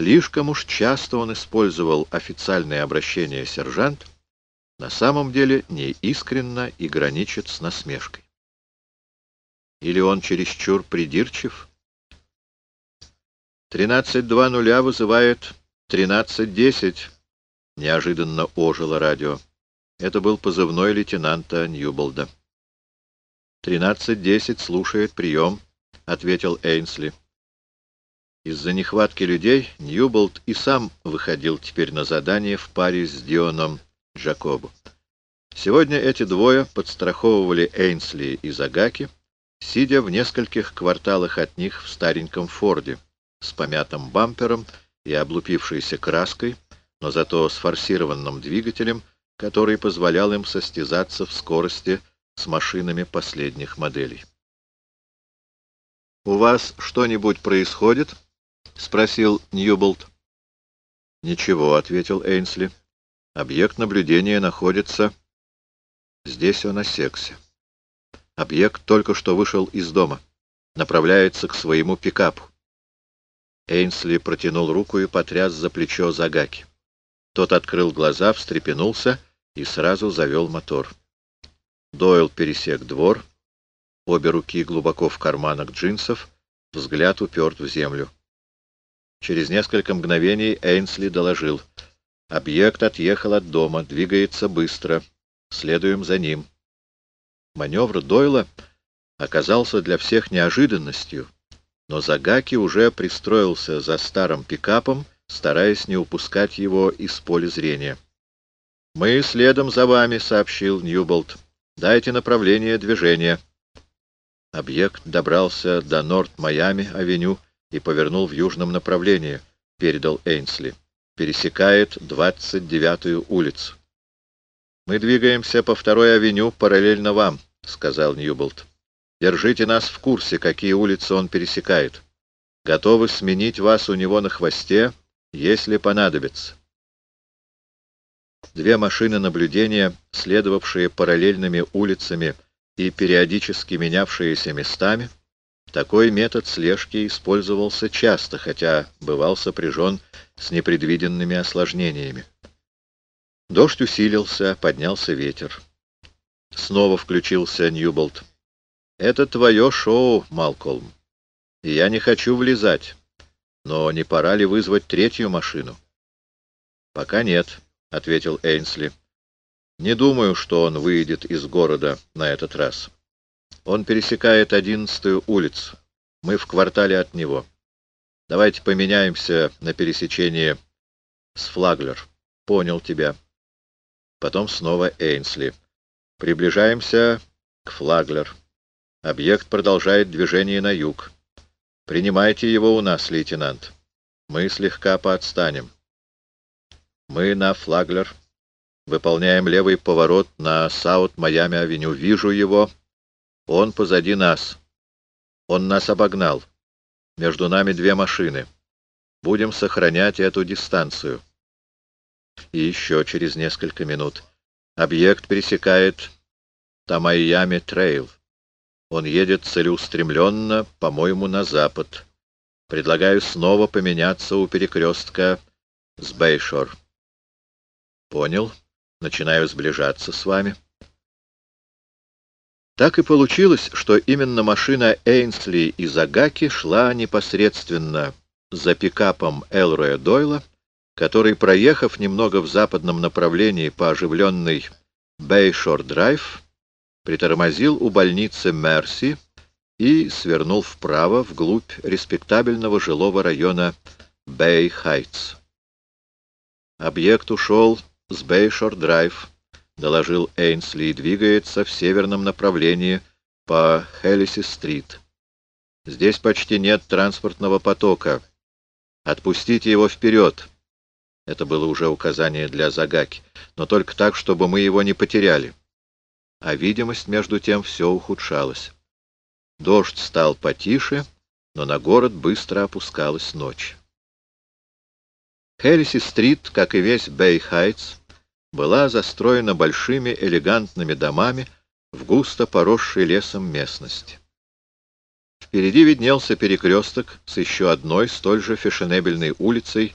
слишком уж часто он использовал официальное обращение «сержант», на самом деле неискренно и граничит с насмешкой. Или он чересчур придирчив? 13.2.0 вызывает 13.10. Неожиданно ожило радио. Это был позывной лейтенанта Ньюболда. «13.10 слушает прием», — ответил Эйнсли. Из-за нехватки людей Ньюболт и сам выходил теперь на задание в паре с Дионом Джакобу. Сегодня эти двое подстраховывали Эйнсли и Загаки, сидя в нескольких кварталах от них в стареньком Форде, с помятым бампером и облупившейся краской, но зато с форсированным двигателем, который позволял им состязаться в скорости с машинами последних моделей. «У вас что-нибудь происходит?» — спросил Ньюболт. «Ничего», — ответил Эйнсли. «Объект наблюдения находится...» Здесь он осекся. Объект только что вышел из дома. Направляется к своему пикапу. Эйнсли протянул руку и потряс за плечо Загаки. Тот открыл глаза, встрепенулся и сразу завел мотор. Дойл пересек двор, обе руки глубоко в карманах джинсов, взгляд уперт в землю. Через несколько мгновений Эйнсли доложил. Объект отъехал от дома, двигается быстро. Следуем за ним. Маневр Дойла оказался для всех неожиданностью, но Загаки уже пристроился за старым пикапом, стараясь не упускать его из поля зрения. «Мы следом за вами», — сообщил Ньюболт. Дайте направление движения. Объект добрался до Норт-Майами-авеню и повернул в южном направлении, передал Эйнсли. Пересекает 29-ю улицу. «Мы двигаемся по второй авеню параллельно вам», — сказал Ньюболт. «Держите нас в курсе, какие улицы он пересекает. Готовы сменить вас у него на хвосте, если понадобится». Две машины наблюдения, следовавшие параллельными улицами и периодически менявшиеся местами, такой метод слежки использовался часто, хотя бывал сопряжен с непредвиденными осложнениями. Дождь усилился, поднялся ветер. Снова включился Ньюболт. «Это твое шоу, Малкольм, и я не хочу влезать, но не пора ли вызвать третью машину?» «Пока нет». — ответил Эйнсли. «Не думаю, что он выйдет из города на этот раз. Он пересекает одиннадцатую улицу. Мы в квартале от него. Давайте поменяемся на пересечении с Флаглер. Понял тебя». Потом снова Эйнсли. «Приближаемся к Флаглер. Объект продолжает движение на юг. Принимайте его у нас, лейтенант. Мы слегка поотстанем». Мы на Флаглер. Выполняем левый поворот на Саут-Майами-авеню. Вижу его. Он позади нас. Он нас обогнал. Между нами две машины. Будем сохранять эту дистанцию. И еще через несколько минут. Объект пересекает Тамайями-трейл. Он едет целеустремленно, по-моему, на запад. Предлагаю снова поменяться у перекрестка с Бейшор. Понял. Начинаю сближаться с вами. Так и получилось, что именно машина Эйнсли и Загаки шла непосредственно за пикапом Элроя Дойла, который, проехав немного в западном направлении по оживленной Бейшор-драйв, притормозил у больницы Мерси и свернул вправо вглубь респектабельного жилого района Бэй-Хайтс. Объект ушел с Бейшор-драйв, — доложил Эйнсли, — и двигается в северном направлении по Хеллиси-стрит. Здесь почти нет транспортного потока. Отпустите его вперед. Это было уже указание для Загаки, но только так, чтобы мы его не потеряли. А видимость, между тем, все ухудшалась. Дождь стал потише, но на город быстро опускалась ночь. Хеллиси-стрит, как и весь Бэй-Хайтс, была застроена большими элегантными домами в густо поросшей лесом местности. Впереди виднелся перекресток с еще одной столь же фешенебельной улицей